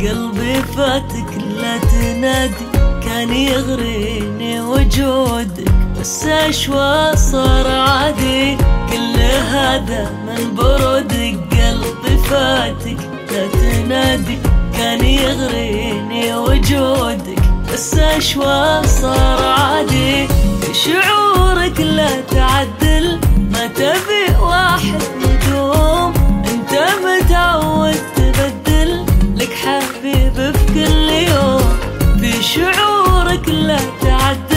قلبي فاتك لا تنادي. كان يغريني وجودك بس أشوى صار عادي. كل هذا من برودك قلبي فاتك لا تنادي. كان يغريني وجودك بس أشوى صار عادي. شعورك لا تعدل في كل يوم في شعورك لا تعدل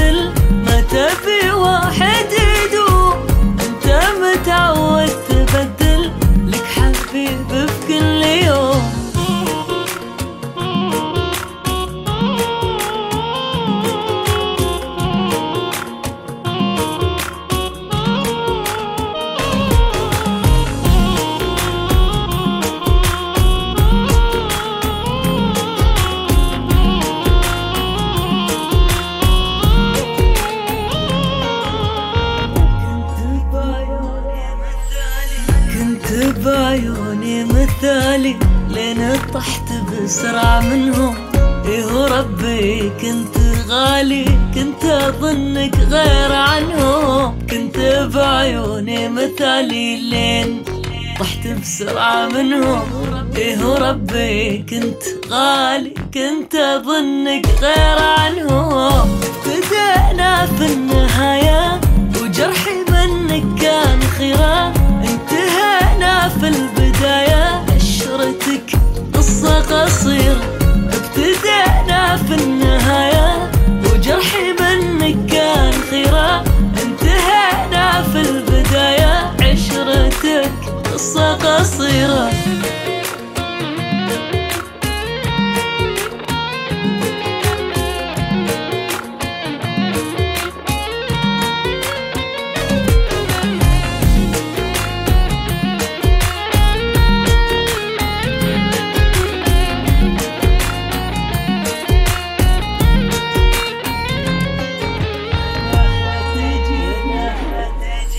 بعيوني مثالي لين طحت بسرعة منهم. إيه ربي؟ كنت غالي كنت أظنك غير عنهم. كنت بعيوني مثالي لين طحت بسرعة منهم. إيه ربي؟ كنت غالي كنت أظنك غير قصة قصيرة.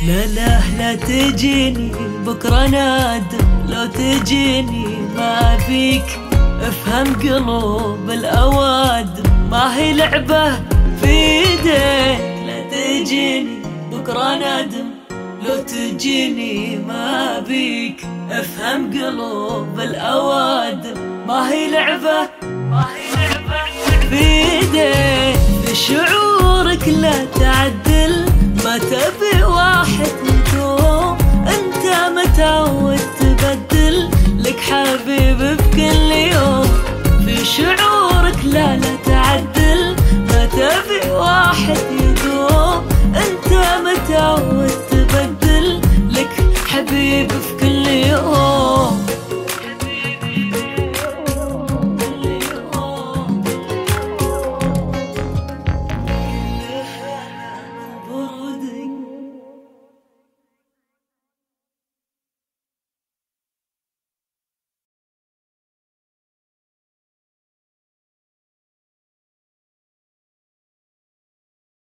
لا لا لا تجيني. بكرة نادم لو تجيني ما فيك. افهم قلوب الأوادم ما هي لعبة في ايديك لا تجيني بكرة نادم لو تجيني ما بيك افهم قلوب الأوادم ما هي لعبة ما هي لعبة في ايديك شعورك لا تعدل ما تبي واحد يدوم انت متعود تبدل.